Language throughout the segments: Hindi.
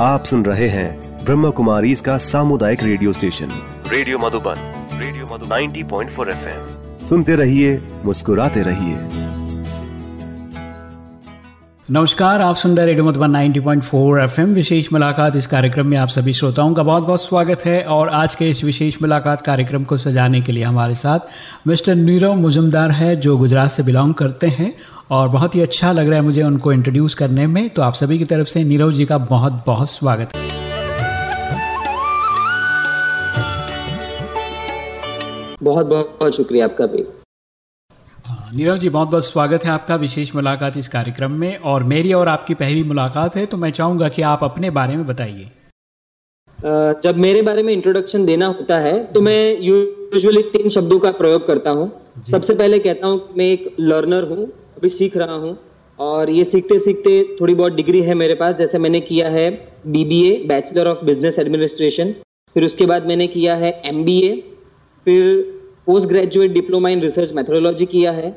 आप सुन रहे हैं ब्रह्म कुमारी इसका सामुदायिक radio station. Radio Madhuban radio Madhu 90.4 point सुनते रहिए मुस्कुराते रहिए। नमस्कार आप सुन रहे रेडियो मधुबन 90.4 एफएम। विशेष मुलाकात इस कार्यक्रम में आप सभी श्रोताओं का बहुत बहुत स्वागत है और आज के इस विशेष मुलाकात कार्यक्रम को सजाने के लिए हमारे साथ मिस्टर नीरव मुजुमदार है जो गुजरात से बिलोंग करते हैं और बहुत ही अच्छा लग रहा है मुझे उनको इंट्रोड्यूस करने में। तो आप सभी की तरफ़ से नीरव जी का बहुत बहुत स्वागत है। बहुत बहुत शुक्रिया आपका भी। नीरव जी बहुत बहुत स्वागत है आपका विशेष मुलाकात इस कार्यक्रम में। और मेरी और आपकी पहली मुलाकात है तो मैं चाहूँगा कि आप अपने बारे में बताइए। जब मेरे बारे में इंट्रोडक्शन देना होता है तो मैं यूजुअली तीन शब्दों का प्रयोग करता हूँ। सबसे पहले कहता हूँ मैं एक लर्नर हूँ अभी सीख रहा हूँ और ये सीखते सीखते थोड़ी बहुत डिग्री है मेरे पास। जैसे मैंने किया है BBA bachelor of business administration फिर उसके बाद मैंने किया है एमबीए फिर post graduate diploma in research methodology किया है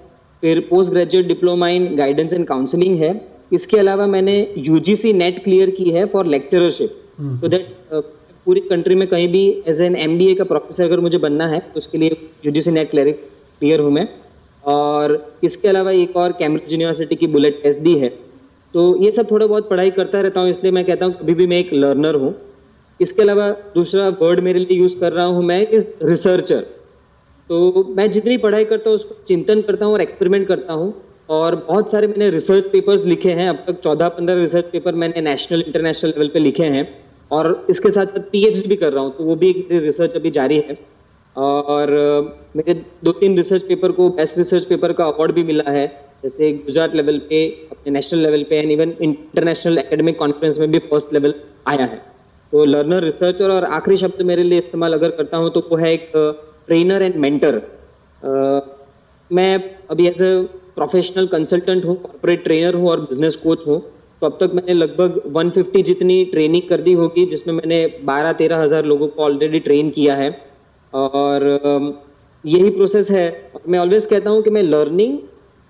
फिर post graduate diploma in guidance and counselling है। इसके अलावा मैंने यूजीसी नेट क्लियर की है फॉर लेक्चरशिप सो दैट पूरी कंट्री में कहीं भी एज एन एमबीए का प्रोफेसर अगर मुझे बनना है तो उसके लिए यूजीसी नेट क्लियर हूँ मैं। और इसके अलावा एक और कैम्ब्रिज यूनिवर्सिटी की बुलेट टेस्ट दी है। तो ये सब थोड़ा बहुत पढ़ाई करता रहता हूँ, इसलिए मैं कहता हूँ अभी भी मैं एक लर्नर हूँ। इसके अलावा दूसरा वर्ड मेरे लिए यूज़ कर रहा हूँ मैं इस रिसर्चर तो मैं जितनी पढ़ाई करता हूँ, उसको चिंतन करता हूँ और एक्सपेरिमेंट करता हूँ। और बहुत सारे मैंने रिसर्च पेपर्स लिखे हैं। अब तक चौदह पंद्रह रिसर्च पेपर मैंने नेशनल इंटरनेशनल लेवल पे लिखे हैं। और इसके साथ साथ पीएचडी भी कर रहा हूँ तो वो भी एक रिसर्च अभी जारी है। और मेरे दो तीन रिसर्च पेपर को बेस्ट रिसर्च पेपर का अवार्ड भी मिला है, जैसे गुजरात लेवल पे, अपने नेशनल लेवल पे and even international academic conference में भी फ़र्स्ट लेवल आया है। तो लर्नर रिसर्चर और आखिरी शब्द मेरे लिए इस्तेमाल अगर करता हूँ तो वो है एक ट्रेनर एंड मेंटर मैं अभी एज ए प्रोफेशनल कंसल्टेंट हूँ कॉर्पोरेट ट्रेनर हूँ और बिज़नेस कोच हूँ। तो अब तक मैंने लगभग 150 जितनी ट्रेनिंग कर दी होगी, जिसमें मैंने बारह तेरह हज़ार लोगों को ऑलरेडी ट्रेन किया है। और यही प्रोसेस है। मैं ऑलवेज कहता हूँ कि मैं लर्निंग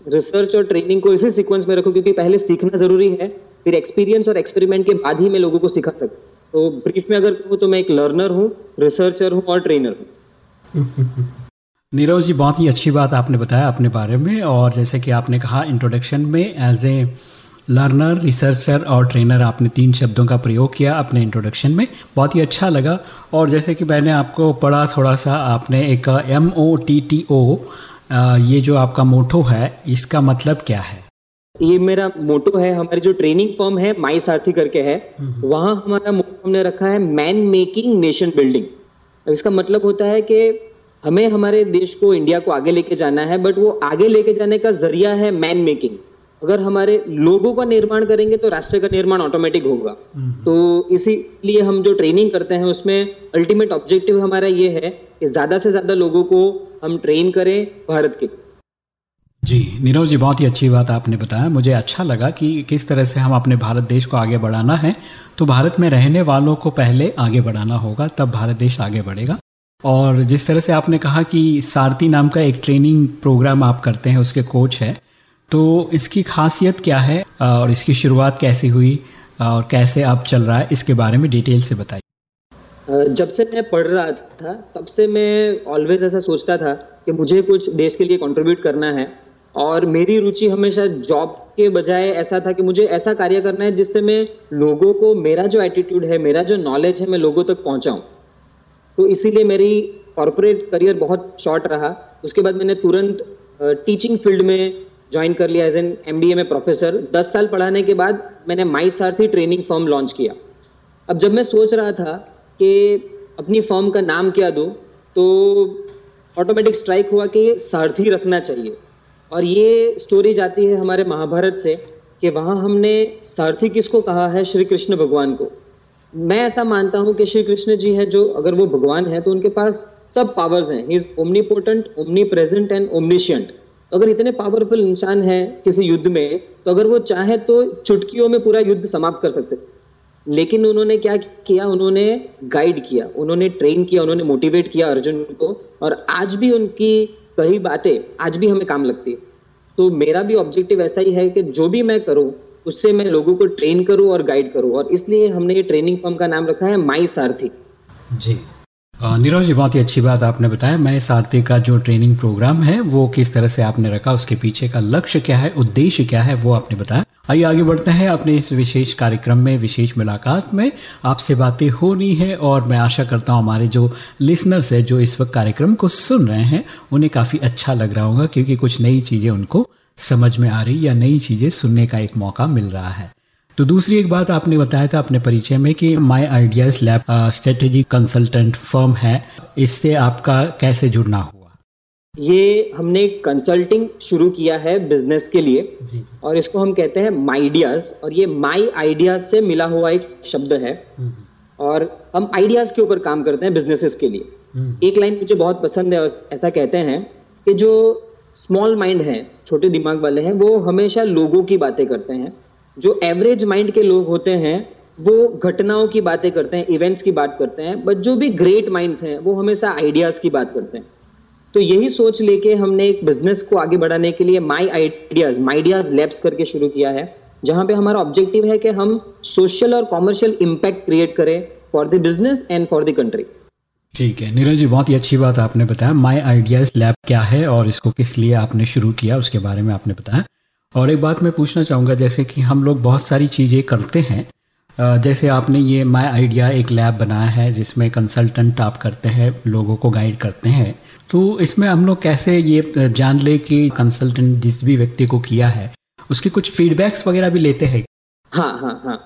रिसर्च और ट्रेनिंग को इसी सीक्वेंस में रखूँ, क्योंकि पहले सीखना ज़रूरी है, फिर एक्सपीरियंस और एक्सपेरिमेंट के बाद ही मैं लोगों को सिखा सकता तो ब्रीफ में अगर कहूँ तो मैं एक लर्नर हूँ रिसर्चर हूँ और ट्रेनर हूँ। नीरव जी, बहुत ही अच्छी बात आपने बताया अपने बारे में, और जैसे कि आपने कहा इंट्रोडक्शन में एज ए लर्नर रिसर्चर और ट्रेनर आपने तीन शब्दों का प्रयोग किया अपने इंट्रोडक्शन में। बहुत ही अच्छा लगा। और जैसे कि मैंने आपको पढ़ा थोड़ा सा आपने एक M O T T O ये जो आपका मोटो है इसका मतलब क्या है? ये मेरा मोटो है। हमारी जो ट्रेनिंग फॉर्म है माई सारथी करके है। वहाँ हमारा मोटो हमने रखा है मैन मेकिंग नेशन बिल्डिंग। इसका मतलब होता है कि हमें हमारे देश को इंडिया को आगे लेके जाना है बट वो आगे लेके जाने का ज़रिया है मैन मेकिंग। अगर हमारे लोगों का निर्माण करेंगे तो राष्ट्र का निर्माण ऑटोमेटिक होगा। हम्म। तो इसीलिए हम जो ट्रेनिंग करते हैं उसमें अल्टीमेट ऑब्जेक्टिव हमारा ये है कि ज़्यादा से ज़्यादा लोगों को हम ट्रेन करें भारत के। जी नीरव जी बहुत ही अच्छी बात आपने बताया। मुझे अच्छा लगा कि किस तरह से हम अपने भारत देश को आगे बढ़ाना है। तो भारत में रहने वालों को पहले आगे बढ़ाना होगा तब भारत देश आगे बढ़ेगा। और जिस तरह से आपने कहा कि सारथी नाम का एक ट्रेनिंग प्रोग्राम आप करते हैं उसके कोच है तो इसकी खासियत क्या है और इसकी शुरुआत कैसे हुई और कैसे अब चल रहा है, इसके बारे में डिटेल से बताइए। जब से मैं पढ़ रहा था, तब से मैं ऑलवेज ऐसा सोचता था कि मुझे कुछ देश के लिए कंट्रीब्यूट करना है, और मेरी रुचि हमेशा जॉब के बजाय ऐसा था कि मुझे ऐसा कार्य करना है जिससे मैं लोगों को, मेरा जो एटीट्यूड है, मेरा जो नॉलेज है, मैं लोगों तक पहुंचाऊं। तो इसीलिए मेरी कॉरपोरेट करियर बहुत शॉर्ट रहा। उसके बाद मैंने तुरंत टीचिंग फ़ील्ड में ज्वाइन कर लिया as an M B A में प्रोफेसर दस साल पढ़ाने के बाद मैंने माई सारथी ट्रेनिंग फॉर्म लॉन्च किया। अब जब मैं सोच रहा था कि अपनी फॉर्म का नाम क्या दो तो ऑटोमेटिक स्ट्राइक हुआ कि सारथी रखना चाहिए। और ये स्टोरी जाती है हमारे महाभारत से कि वहाँ हमने सारथी किसको कहा है? श्री कृष्ण भगवान को। मैं ऐसा मानता हूँ कि श्री कृष्ण जी है जो अगर वो भगवान है तो उनके पास सब पावर्स हैं। He is omnipotent omnipresent and omniscient अगर इतने पावरफुल इंसान है किसी युद्ध में तो अगर वो चाहे तो चुटकियों में पूरा युद्ध समाप्त कर सकते। लेकिन उन्होंने क्या किया? उन्होंने गाइड किया, उन्होंने ट्रेन किया, उन्होंने मोटिवेट किया अर्जुन को। और आज भी उनकी कई बातें, आज भी हमें काम लगती है। तो मेरा भी ऑब्जेक्टिव ऐसा ही है कि जो भी मैं करूँ, उससे मैं लोगों को ट्रेन करूँ और गाइड करूँ। और इसलिए हमने ये ट्रेनिंग फॉर्म का नाम रखा है माई सारथी जी। नीरज जी, बहुत ही अच्छी बात आपने बताया। मैं सारथी का जो ट्रेनिंग प्रोग्राम है, वो किस तरह से आपने रखा, उसके पीछे का लक्ष्य क्या है, उद्देश्य क्या है, वो आपने बताया। आइए आगे बढ़ते हैं अपने इस विशेष कार्यक्रम में, विशेष मुलाकात में। आपसे बातें होनी है और मैं आशा करता हूँ हमारे जो लिसनर्स है, जो इस वक्त कार्यक्रम को सुन रहे हैं, उन्हें काफ़ी अच्छा लग रहा होगा, क्योंकि कुछ नई चीज़ें उनको समझ में आ रही या नई चीज़ें सुनने का एक मौका मिल रहा है। तो दूसरी एक बात आपने बताया था अपने परिचय में कि My Ideas Lab strategy consultant firm है। इससे आपका कैसे जुड़ना हुआ? ये हमने कंसल्टिंग शुरू किया है बिज़नेस के लिए। जी, जी. और इसको हम कहते हैं माइडियाज और ये माई आइडियाज़ से मिला हुआ एक शब्द है। हम्म, हम्म। और हम आइडियाज़ के ऊपर काम करते हैं बिजनेसेस के लिए। हम्म। एक लाइन मुझे बहुत पसंद है और ऐसा कहते हैं कि जो स्मॉल माइंड है छोटे दिमाग वाले हैं वो हमेशा लोगों की बातें करते हैं। जो एवरेज माइंड के लोग होते हैं, वो घटनाओं की बातें करते हैं इवेंट्स की बात करते हैं बट जो भी ग्रेट माइंड्स हैं, वो हमेशा आइडियाज़ की बात करते हैं। तो यही सोच लेके हमने एक बिज़नेस को आगे बढ़ाने के लिए माई आइडियाज़ माइडियाज लैब्स करके शुरू किया है, जहाँ पे हमारा ऑब्जेक्टिव है कि हम सोशल और कॉमर्शियल इम्पैक्ट क्रिएट करें for the business and for the country ठीक है, नीरज जी, बहुत ही अच्छी बात आपने बताया। माई आइडियाज़ लैब क्या है और इसको किस लिए आपने शुरू किया, उसके बारे में आपने बताया। और एक बात मैं पूछना चाहूँगा जैसे कि हम लोग बहुत सारी चीज़ें करते हैं। जैसे आपने ये माई आइडिया एक लैब बनाया है जिसमें कंसल्टेंट आप करते हैं लोगों को गाइड करते हैं। तो इसमें हम लोग कैसे ये जान ले कि कंसल्टेंट जिस भी व्यक्ति को किया है उसके कुछ फीडबैक्स वगैरह भी लेते हैं? हाँ हाँ हाँ।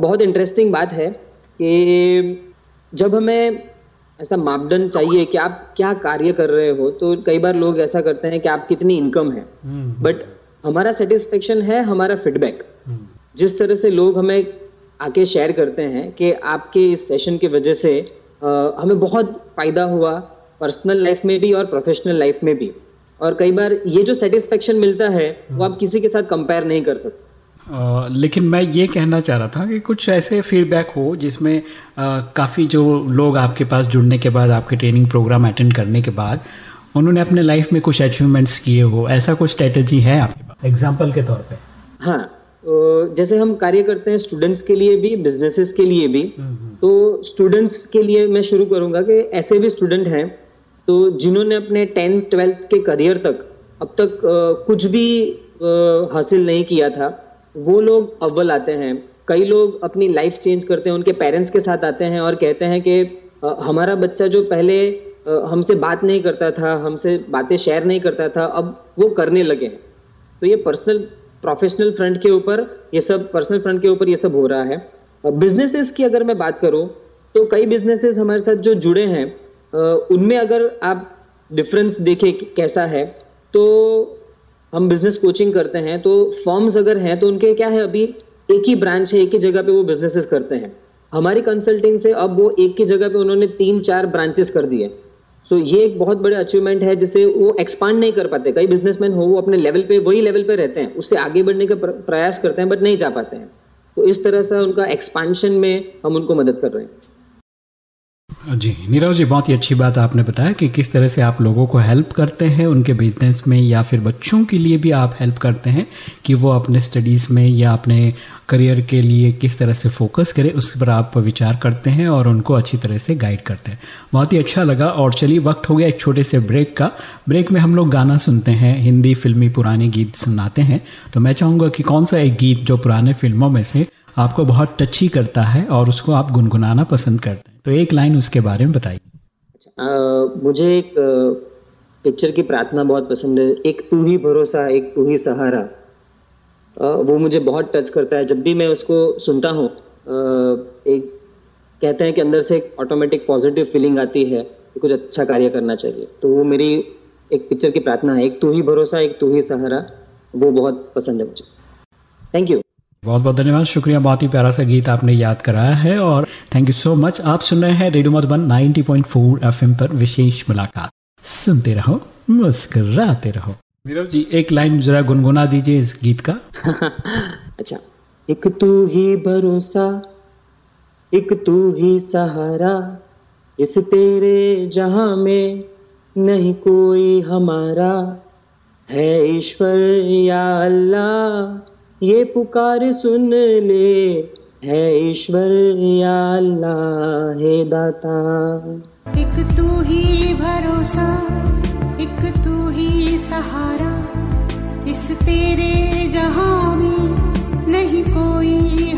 बहुत इंटरेस्टिंग बात है कि जब हमें ऐसा मापदंड चाहिए कि आप क्या कार्य कर रहे हो तो कई बार लोग ऐसा करते हैं कि आप कितनी इनकम है। बट। हमारा सेटिस्फेक्शन है हमारा फीडबैक हम्म। जिस तरह से लोग हमें आके शेयर करते हैं कि आपके इस सेशन की वजह से आ, हमें बहुत फ़ायदा हुआ पर्सनल लाइफ में भी और प्रोफेशनल लाइफ में भी। और कई बार ये जो सेटिस्फेक्शन मिलता है वो आप किसी के साथ कंपेयर नहीं कर सकते। Uh, लेकिन मैं ये कहना चाह रहा था कि कुछ ऐसे फीडबैक हो जिसमें काफ़ी जो लोग आपके पास जुड़ने के बाद आपके ट्रेनिंग प्रोग्राम अटेंड करने के बाद उन्होंने अपने लाइफ में कुछ अचीवमेंट्स किए हो। ऐसा कुछ स्ट्रेटेजी है आपके एग्ज़ाम्पल के तौर पे। हाँ जैसे हम कार्य करते हैं स्टूडेंट्स के लिए भी बिजनेसेस के लिए भी। तो स्टूडेंट्स के लिए मैं शुरू करूँगा कि ऐसे भी स्टूडेंट हैं तो जिन्होंने अपने टेंथ ट्वेल्थ के करियर तक अब तक कुछ भी हासिल नहीं किया था वो लोग अव्वल आते हैं। कई लोग अपनी लाइफ चेंज करते हैं उनके पेरेंट्स के साथ आते हैं और कहते हैं कि हमारा बच्चा जो पहले हमसे बात नहीं करता था हमसे बातें शेयर नहीं करता था अब वो करने लगे हैं। तो ये पर्सनल प्रोफेशनल फ्रंट के ऊपर, ये सब पर्सनल फ्रंट के ऊपर ये सब हो रहा है। बिजनेसेस की अगर मैं बात करूँ तो कई बिजनेसेस हमारे साथ जो जुड़े हैं उनमें अगर आप डिफरेंस देखें कैसा है तो हम बिज़नेस कोचिंग करते हैं तो फॉर्म्स अगर हैं तो उनके क्या है अभी, एक ही ब्रांच है, एक ही जगह पे वो बिजनेसेस करते हैं। हमारी कंसल्टिंग से अब वो एक की जगह पे उन्होंने तीन चार ब्रांचेस कर दिए। सो ये एक बहुत बड़े अचीवमेंट है जिसे वो एक्सपांड नहीं कर पाते। कई बिजनेसमैन हो, वो अपने लेवल पे, वही लेवल पे रहते हैं। उससे आगे बढ़ने का प्रयास करते हैं बट नहीं जा पाते हैं। तो इस तरह से उनका एक्सपांशन में हम उनको मदद कर रहे हैं। जी, नीरव जी, बहुत ही अच्छी बात आपने बताया कि किस तरह से आप लोगों को हेल्प करते हैं, उनके बिज़नेस में या फिर बच्चों के लिए भी आप हेल्प करते हैं कि वो अपने स्टडीज़ में या अपने करियर के लिए किस तरह से फोकस करें, उस पर आप विचार करते हैं और उनको अच्छी तरह से गाइड करते हैं। बहुत ही अच्छा लगा और चलिए, वक्त हो गया एक छोटे से ब्रेक का। ब्रेक में हम लोग गाना सुनते हैं, हिंदी फिल्मी पुराने गीत सुनाते हैं। तो मैं चाहूँगा कि कौन सा एक गीत जो पुराने फ़िल्मों में से आपको बहुत टची करता है और उसको आप गुनगुनाना पसंद करते हैं। तो एक लाइन उसके बारे में बताइए। अच्छा, मुझे एक पिक्चर की प्रार्थना बहुत पसंद है। एक तू ही भरोसा एक तू ही सहारा वो मुझे बहुत टच करता है। जब भी मैं उसको सुनता हूँ एक कहते हैं कि अंदर से एक ऑटोमेटिक पॉजिटिव फीलिंग आती है कि कुछ अच्छा कार्य करना चाहिए। तो वो मेरी एक पिक्चर की प्रार्थना है। एक तू ही भरोसा एक तू ही सहारा वो बहुत पसंद है मुझे। थैंक यू बहुत बहुत धन्यवाद। शुक्रिया, बहुत ही प्यारा सा गीत आपने याद कराया है और थैंक यू सो मच आप सुन रहे हैं रेडियो मधुबन 90.4 एफएम पर विशेष मुलाकात। सुनते रहो, मुस्कुराते रहो। नीरव जी, एक लाइन जरा गुनगुना दीजिए इस गीत का। अच्छा। एक तू ही भरोसा, एक तू ही सहारा, इस तेरे जहाँ में नहीं कोई हमारा। है ईश्वर या अल्लाह ये पुकार सुन ले, है ईश्वर, या अल्लाह, है दाता। एक तू ही भरोसा, एक तू ही सहारा। इस तेरे जहाँ में नहीं कोई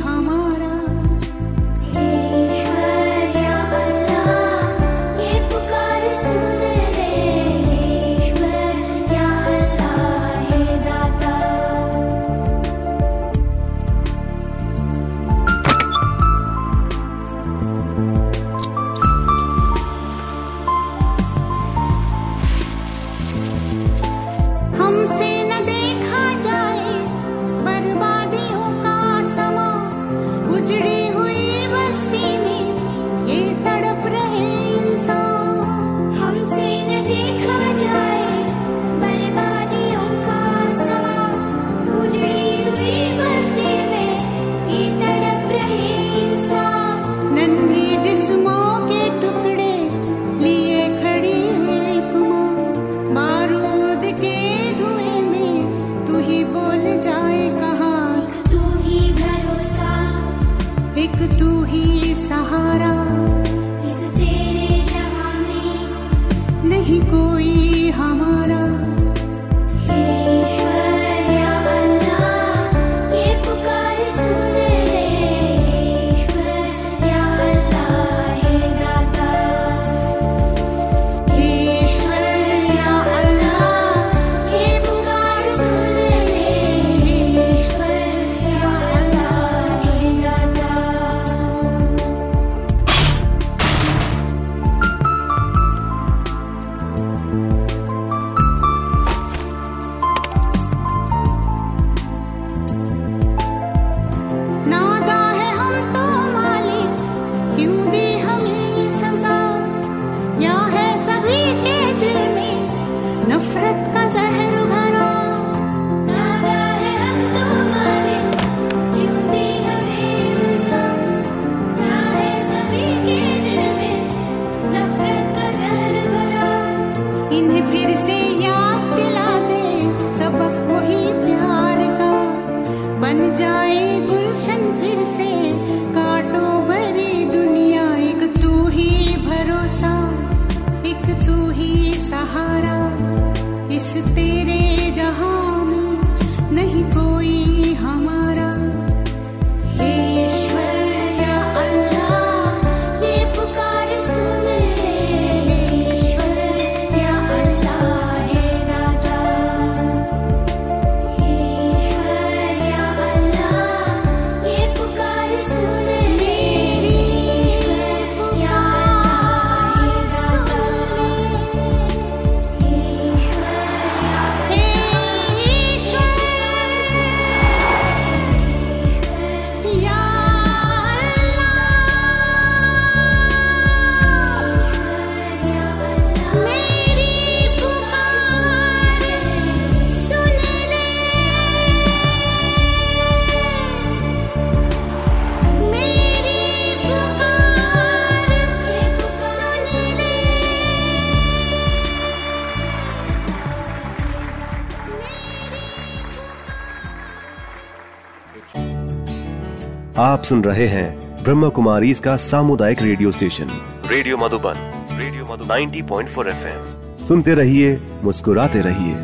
आप सुन रहे हैं ब्रह्म कुमारी इसका सामुदायिक radio station. Radio Madhuban, radio Madhu 90.4 FM. सुनते रहिए, मुस्कुराते रहिए।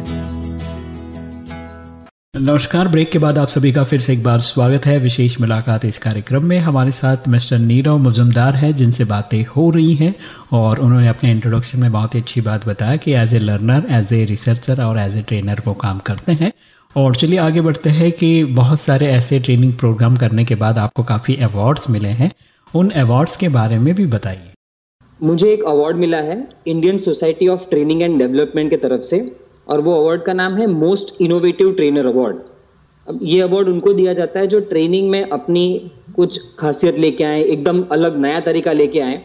नमस्कार, ब्रेक के बाद आप सभी का फिर से एक बार स्वागत है। विशेष मुलाकात इस कार्यक्रम में। हमारे साथ मिस्टर नीरव मुजुमदार है, जिनसे बातें हो रही हैं और उन्होंने अपने इंट्रोडक्शन में बहुत ही अच्छी बात बताया कि as a learner as a researcher और एज ए ट्रेनर वो काम करते हैं। और चलिए आगे बढ़ते हैं कि बहुत सारे ऐसे ट्रेनिंग प्रोग्राम करने के बाद आपको काफ़ी अवार्ड्स मिले हैं। उन अवार्ड्स के बारे में भी बताइए। मुझे एक अवार्ड मिला है Indian society of training and development की तरफ़ से, और वो अवार्ड का नाम है मोस्ट इनोवेटिव ट्रेनर अवार्ड अब ये अवार्ड उनको दिया जाता है जो ट्रेनिंग में अपनी कुछ खासियत लेके आए, एकदम अलग नया तरीका लेके आए,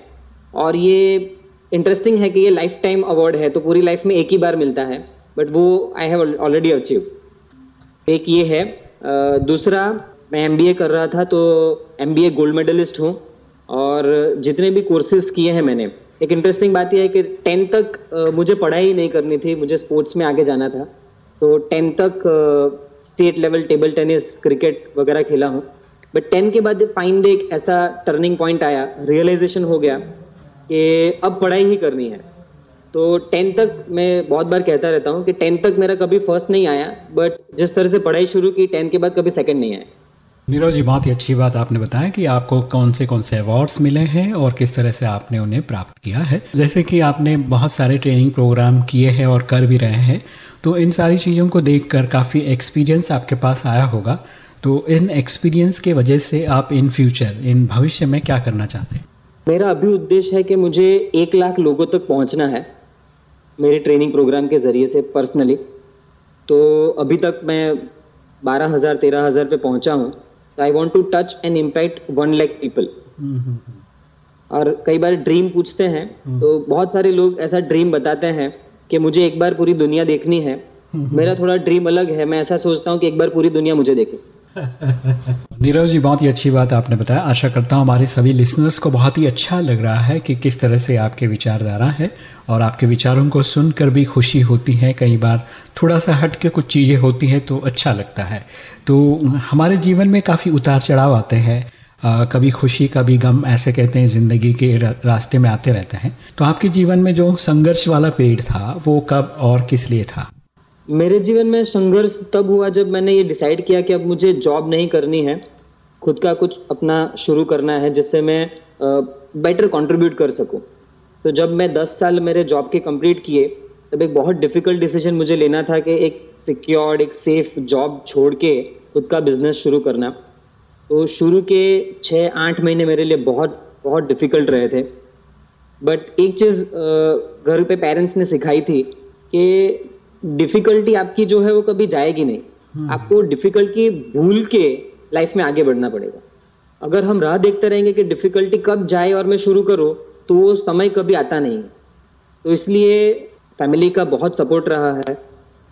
और ये इंटरेस्टिंग है कि ये लाइफ टाइम अवार्ड है तो पूरी लाइफ में एक ही बार मिलता है बट वो आई हैव ऑलरेडी अचीव एक ये है दूसरा मैं एमबीए कर रहा था तो एमबीए गोल्ड मेडलिस्ट हूँ और जितने भी कोर्सेज किए हैं मैंने, एक इंटरेस्टिंग बात यह है कि टेंथ तक मुझे पढ़ाई नहीं करनी थी, मुझे स्पोर्ट्स में आगे जाना था तो टेंथ तक state level table tennis cricket वगैरह खेला हूँ। बट टेन के बाद फाइंड एक ऐसा टर्निंग पॉइंट आया रियलाइजेशन हो गया कि अब पढ़ाई ही करनी है। तो टेंथ तक मैं बहुत बार कहता रहता हूँ कि टेंथ तक मेरा कभी फ़र्स्ट नहीं आया बट जिस तरह से पढ़ाई शुरू की टेंथ के बाद कभी सेकंड नहीं आया। नीरज जी बहुत ही अच्छी बात आपने बताया कि आपको कौन से कौन से अवार्ड्स मिले हैं और किस तरह से आपने उन्हें प्राप्त किया है। जैसे कि आपने बहुत सारे ट्रेनिंग प्रोग्राम किए हैं और कर भी रहे हैं तो इन सारी चीज़ों को देखकर काफ़ी एक्सपीरियंस आपके पास आया होगा। तो इन एक्सपीरियंस के वजह से आप इन फ्यूचर इन भविष्य में क्या करना चाहते हैं? मेरा अभी उद्देश्य है कि मुझे एक लाख लोगों तक पहुँचना है। मेरे ट्रेनिंग प्रोग्राम के ज़रिए से पर्सनली तो अभी तक मैं बारह हज़ार तेरह हज़ार पे पहुँचा हूँ तो I want to touch and impact one lakh people और कई बार ड्रीम पूछते हैं तो बहुत सारे लोग ऐसा ड्रीम बताते हैं कि मुझे एक बार पूरी दुनिया देखनी है मेरा थोड़ा ड्रीम अलग है मैं ऐसा सोचता हूँ कि एक बार पूरी दुनिया मुझे देखे। नीरज जी बहुत ही अच्छी बात आपने बताया। आशा करता हूँ हमारे सभी लिसनर्स को बहुत ही अच्छा लग रहा है कि किस तरह से आपके विचारधारा है और आपके विचारों को सुनकर भी खुशी होती है। कई बार थोड़ा सा हट के कुछ चीज़ें होती हैं तो अच्छा लगता है। तो हमारे जीवन में काफ़ी उतार चढ़ाव आते हैं। आ, कभी खुशी कभी गम ऐसे कहते हैं ज़िंदगी के रास्ते में आते रहते हैं। तो आपके जीवन में जो संघर्ष वाला पीरियड था वो कब और किस लिए था? मेरे जीवन में संघर्ष तब हुआ जब मैंने ये डिसाइड किया कि अब मुझे जॉब नहीं करनी है। खुद का कुछ अपना शुरू करना है जिससे मैं बेटर कंट्रीब्यूट कर सकूँ। तो जब मैं 10 साल मेरे जॉब के कंप्लीट किए, तब एक बहुत डिफ़िकल्ट डिसीज़न मुझे लेना था कि एक सिक्योर्ड एक सेफ़ जॉब छोड़ के खुद का बिज़नेस शुरू करना। तो शुरू के छः आठ महीने मेरे लिए बहुत बहुत डिफ़िकल्ट रहे थे। बट एक चीज़ घर पे पेरेंट्स ने सिखाई थी कि डिफिकल्टी आपकी जो है वो कभी जाएगी नहीं। आपको डिफिकल्टी भूल के लाइफ में आगे बढ़ना पड़ेगा। अगर हम राह देखते रहेंगे कि डिफिकल्टी कब जाए और मैं शुरू करूँ तो वो समय कभी आता नहीं है। तो इसलिए फैमिली का बहुत सपोर्ट रहा है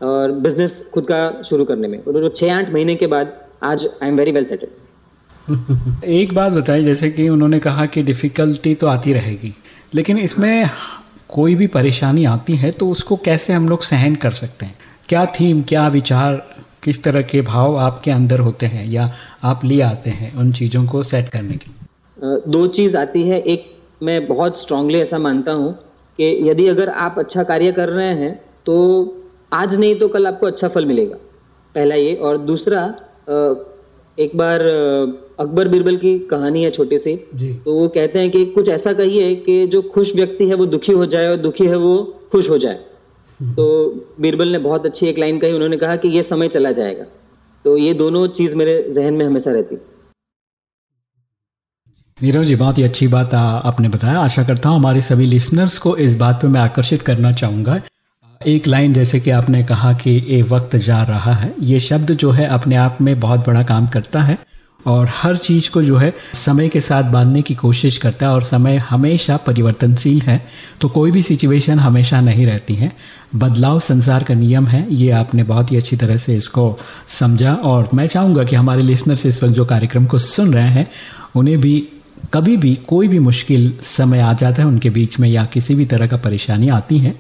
और बिज़नेस खुद का शुरू करने में। और छः आठ महीने के बाद आज I am very well settled एक बात बताइए जैसे कि उन्होंने कहा कि डिफ़िकल्टी तो आती रहेगी लेकिन इसमें कोई भी परेशानी आती है तो उसको कैसे हम लोग सहन कर सकते हैं? क्या थीम, क्या विचार, किस तरह के भाव आपके अंदर होते हैं या आप ले आते हैं उन चीज़ों को सेट करने के दो चीज़ आती है। एक, मैं बहुत स्ट्रांगली ऐसा मानता हूँ कि यदि अगर आप अच्छा कार्य कर रहे हैं तो आज नहीं तो कल आपको अच्छा फल मिलेगा। पहला ये। और दूसरा एक बार अकबर बीरबल की कहानी है छोटी सी। तो वो कहते हैं कि कुछ ऐसा कहिए कि जो खुश व्यक्ति है वो दुखी हो जाए और दुखी है वो खुश हो जाए। तो बीरबल ने बहुत अच्छी एक लाइन कही उन्होंने कहा कि ये समय चला जाएगा। तो ये दोनों चीज़ मेरे जहन में हमेशा रहती। नीरव जी बहुत ही अच्छी बात आपने बताया। आशा करता हूँ हमारे सभी लिसनर्स को इस बात पर मैं आकर्षित करना चाहूँगा। एक लाइन जैसे कि आपने कहा कि ये वक्त जा रहा है। ये शब्द जो है अपने आप में बहुत बड़ा काम करता है। और हर चीज़ को जो है समय के साथ बांधने की कोशिश करता है और समय हमेशा परिवर्तनशील है। तो कोई भी सिचुएशन हमेशा नहीं रहती है। बदलाव संसार का नियम है। ये आपने बहुत ही अच्छी तरह से इसको समझा और मैं चाहूँगा कि हमारे लिसनर्स इस वक्त जो कार्यक्रम को सुन रहे हैं, उन्हें भी कभी भी कोई भी मुश्किल समय आ जाता है, उनके बीच में या किसी भी तरह का परेशानी आती है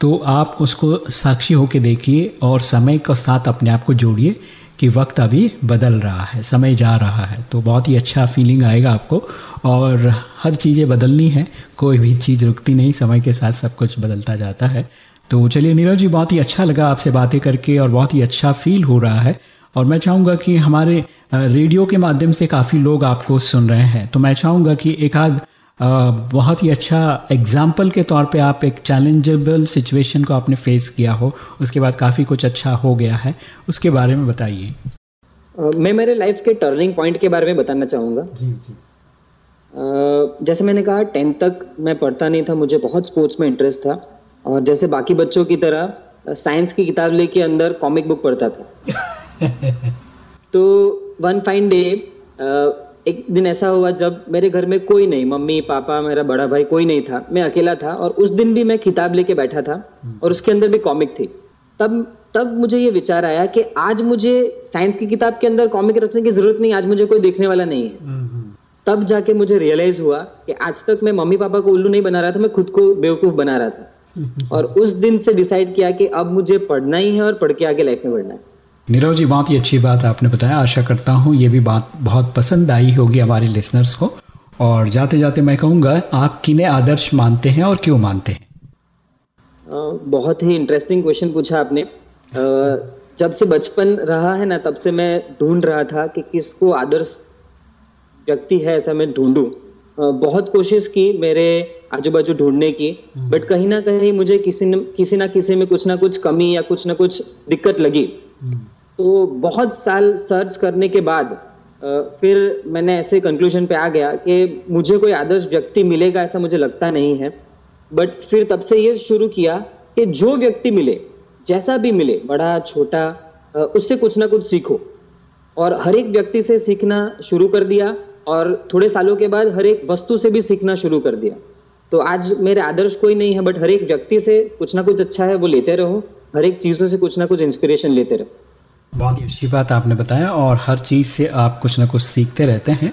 तो आप उसको साक्षी होकर देखिए और समय के साथ अपने आप को जोड़िए। कि वक्त अभी बदल रहा है, समय जा रहा है। तो बहुत ही अच्छा फीलिंग आएगा आपको और हर चीज़ें बदलनी है, कोई भी चीज़ रुकती नहीं, समय के साथ सब कुछ बदलता जाता है। तो चलिए, नीरज जी, बहुत ही अच्छा लगा आपसे बातें करके और बहुत ही अच्छा फील हो रहा है। और मैं चाहूँगा कि हमारे रेडियो के माध्यम से काफ़ी लोग आपको सुन रहे हैं। तो मैं चाहूँगा कि एक आध बहुत ही अच्छा एग्ज़ाम्पल के तौर पे आप एक चैलेंजेबल सिचुएशन को आपने फेस किया हो उसके बाद काफ़ी कुछ अच्छा हो गया है उसके बारे में बताइए। मैं मेरे लाइफ के टर्निंग पॉइंट के बारे में बताना चाहूँगा। जी जी। जैसे मैंने कहा टेंथ तक मैं पढ़ता नहीं था मुझे बहुत स्पोर्ट्स में इंटरेस्ट था। और जैसे बाकी बच्चों की तरह साइंस की किताब लेके अंदर कॉमिक बुक पढ़ता था। तो वन फाइन डे एक दिन ऐसा हुआ जब मेरे घर में कोई नहीं मम्मी पापा मेरा बड़ा भाई कोई नहीं था। मैं अकेला था और उस दिन भी मैं किताब लेके बैठा था और उसके अंदर भी कॉमिक थी। तब तब मुझे ये विचार आया कि आज मुझे साइंस की किताब के अंदर कॉमिक रखने की ज़रूरत नहीं आज मुझे कोई देखने वाला नहीं है। तब जाके मुझे रियलाइज़ हुआ कि आज तक मैं मम्मी पापा को उल्लू नहीं बना रहा था मैं खुद को बेवकूफ़ बना रहा था। और उस दिन से डिसाइड किया कि अब मुझे पढ़ना ही है और पढ़ के आगे लाइफ में बढ़ना है। नीरव जी बहुत ही अच्छी बात आपने बताया। आशा करता हूँ ये भी बात बहुत पसंद आई होगी हमारे लिसनर्स को। और जाते जाते मैं कहूँगा आप किन्हें आदर्श मानते हैं और क्यों मानते हैं? बहुत ही इंटरेस्टिंग क्वेश्चन पूछा आपने। जब से बचपन रहा है ना तब से मैं ढूंढ रहा था कि किसको आदर्श व्यक्ति है ऐसा मैं ढूंढूं। बहुत कोशिश की मेरे आजू बाजू ढूँढने की बट कहीं ना कहीं मुझे किसी न किसी ना किसी में कुछ ना कुछ कमी या कुछ ना कुछ दिक्कत लगी। तो बहुत साल सर्च करने के बाद फिर मैंने ऐसे कंक्लूजन पे आ गया कि मुझे कोई आदर्श व्यक्ति मिलेगा ऐसा मुझे लगता नहीं है। बट फिर तब से ये शुरू किया कि जो व्यक्ति मिले, जैसा भी मिले, बड़ा, छोटा उससे कुछ ना कुछ सीखो। और हर एक व्यक्ति से सीखना शुरू कर दिया और थोड़े सालों के बाद हर एक वस्तु से भी सीखना शुरू कर दिया। तो आज मेरे आदर्श कोई नहीं है बट हर एक व्यक्ति से कुछ ना कुछ अच्छा है, वो लेते रहो। हर एक चीज़ों से कुछ ना कुछ इंस्पिरेशन लेते रहो। बहुत ही अच्छी बात आपने बताया और हर चीज़ से आप कुछ ना कुछ सीखते रहते हैं।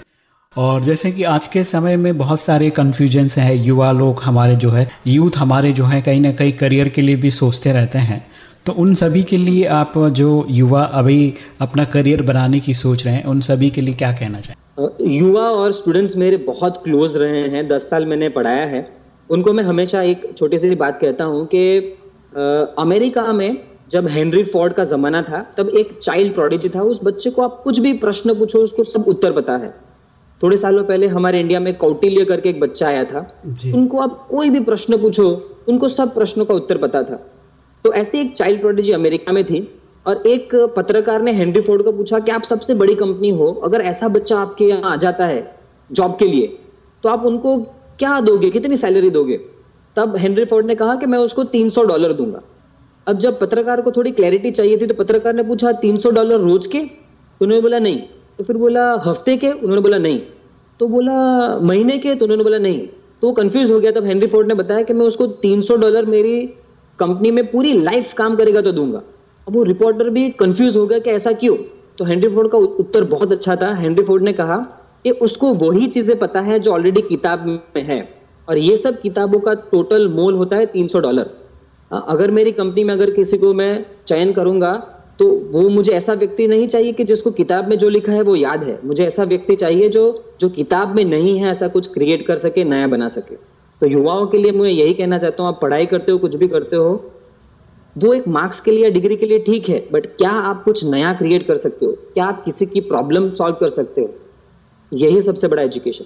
और जैसे कि आज के समय में बहुत सारे कन्फ्यूजन्स हैं, युवा लोग हमारे जो है यूथ हमारे जो है, कहीं ना कहीं करियर के लिए भी सोचते रहते हैं। तो उन सभी के लिए आप जो युवा अभी अपना करियर बनाने की सोच रहे हैं, उन सभी के लिए क्या कहना चाहें? युवा और स्टूडेंट्स मेरे बहुत क्लोज रहे हैं, दस साल मैंने पढ़ाया है। उनको मैं हमेशा एक छोटी सी बात कहता हूँ कि अमेरिका में जब हेनरी फोर्ड का जमाना था तब एक चाइल्ड प्रोडिजी था। उस बच्चे को आप कुछ भी प्रश्न पूछो उसको सब उत्तर पता है। थोड़े सालों पहले हमारे इंडिया में कौटिल्य करके एक बच्चा आया था। उनको आप कोई भी प्रश्न पूछो उनको सब प्रश्नों का उत्तर पता था। तो ऐसी एक चाइल्ड प्रोडिजी अमेरिका में थी और एक पत्रकार ने हेनरी फोर्ड को पूछा कि आप सबसे बड़ी कंपनी हो अगर ऐसा बच्चा आपके यहाँ आ जाता है जॉब के लिए तो आप उनको क्या दोगे? कितनी सैलरी दोगे? तब हेनरी फोर्ड ने कहा कि मैं उसको 300 डॉलर दूँगा। अब जब पत्रकार को थोड़ी क्लैरिटी चाहिए थी तो पत्रकार ने पूछा 300 डॉलर रोज के? तो उन्होंने बोला, नहीं. तो फिर बोला, हफ़्ते के? उन्होंने बोला, नहीं. तो बोला, महीने के? तो उन्होंने बोला, नहीं. तो कंफ्यूज हो गया, तब हेनरी फोर्ड ने बताया कि मैं उसको 300 डॉलर मेरी कंपनी में पूरी लाइफ काम करेगा तो दूँगा। अब वो रिपोर्टर भी कंफ्यूज हो गया कि ऐसा क्यों? तो हेनरी फोर्ड का उत्तर बहुत अच्छा था। हेनरी फोर्ड ने कहा कि उसको वही चीज़ें पता है जो ऑलरेडी किताब में है। और ये सब किताबों का टोटल मोल होता है 300 डॉलर अगर मेरी कंपनी में अगर किसी को मैं चयन करूँगा तो वो मुझे ऐसा व्यक्ति नहीं चाहिए कि जिसको किताब में जो लिखा है वो याद है। मुझे ऐसा व्यक्ति चाहिए जो जो किताब में नहीं है, ऐसा कुछ क्रिएट कर सके, नया बना सके। तो युवाओं के लिए मैं यही कहना चाहता हूँ, आप पढ़ाई करते हो, कुछ भी करते हो, वो एक मार्क्स के लिए डिग्री के लिए ठीक है बट क्या आप कुछ नया क्रिएट कर सकते हो? क्या आप किसी की प्रॉब्लम सॉल्व कर सकते हो? यही सबसे बड़ा एजुकेशन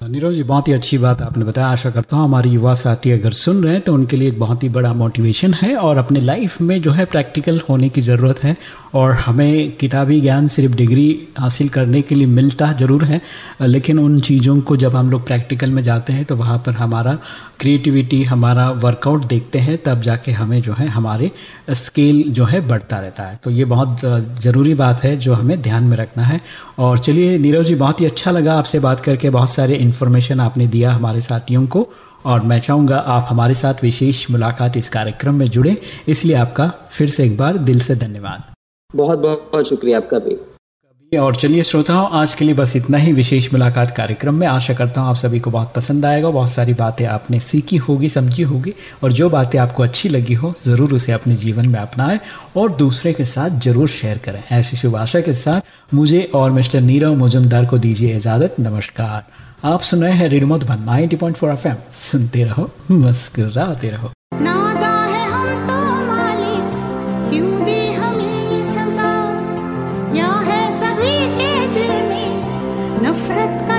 नीरव जी, बहुत ही अच्छी बात आपने बताया। आशा करता हूँ हमारे युवा साथी अगर सुन रहे हैं तो उनके लिए एक बहुत ही बड़ा मोटिवेशन है और अपने लाइफ में जो है प्रैक्टिकल होने की ज़रूरत है और हमें किताबी ज्ञान सिर्फ़ डिग्री हासिल करने के लिए मिलता ज़रूर है, लेकिन उन चीज़ों को जब हम लोग प्रैक्टिकल में जाते हैं तो वहाँ पर हमारा क्रिएटिविटी हमारा वर्कआउट देखते हैं, तब जाके हमें जो है, हमारे स्केल जो है, बढ़ता रहता है। तो ये बहुत ज़रूरी बात है, जो हमें ध्यान में रखना है। और चलिए, नीरव जी, बहुत ही अच्छा लगा आपसे बात करके। बहुत सारे इन्फॉर्मेशन आपने दिया हमारे साथियों को। और मैं चाहूँगा आप हमारे साथ विशेष मुलाकात इस कार्यक्रम में जुड़े। इसलिए आपका फिर से एक बार दिल से धन्यवाद। बहुत बहुत शुक्रिया आपका भी। और चलिए श्रोताओं, आज के लिए बस इतना ही विशेष मुलाकात कार्यक्रम में। आशा करता हूँ आप सभी को बहुत पसंद आएगा। बहुत सारी बातें आपने सीखी होगी, समझी होगी, और जो बातें आपको अच्छी लगी हो, ज़रूर उसे अपने जीवन में अपनाएँ और दूसरे के साथ ज़रूर शेयर करें। ऐसी शुभ आशा के साथ मुझे और मिस्टर नीरव मुजुमदार को दीजिए इजाज़त। नमस्कार। आप सुन रहे हैं रेडियो मधुबन 90.4 एफएम सुनते रहो, मुस्कुराते रहो। afraid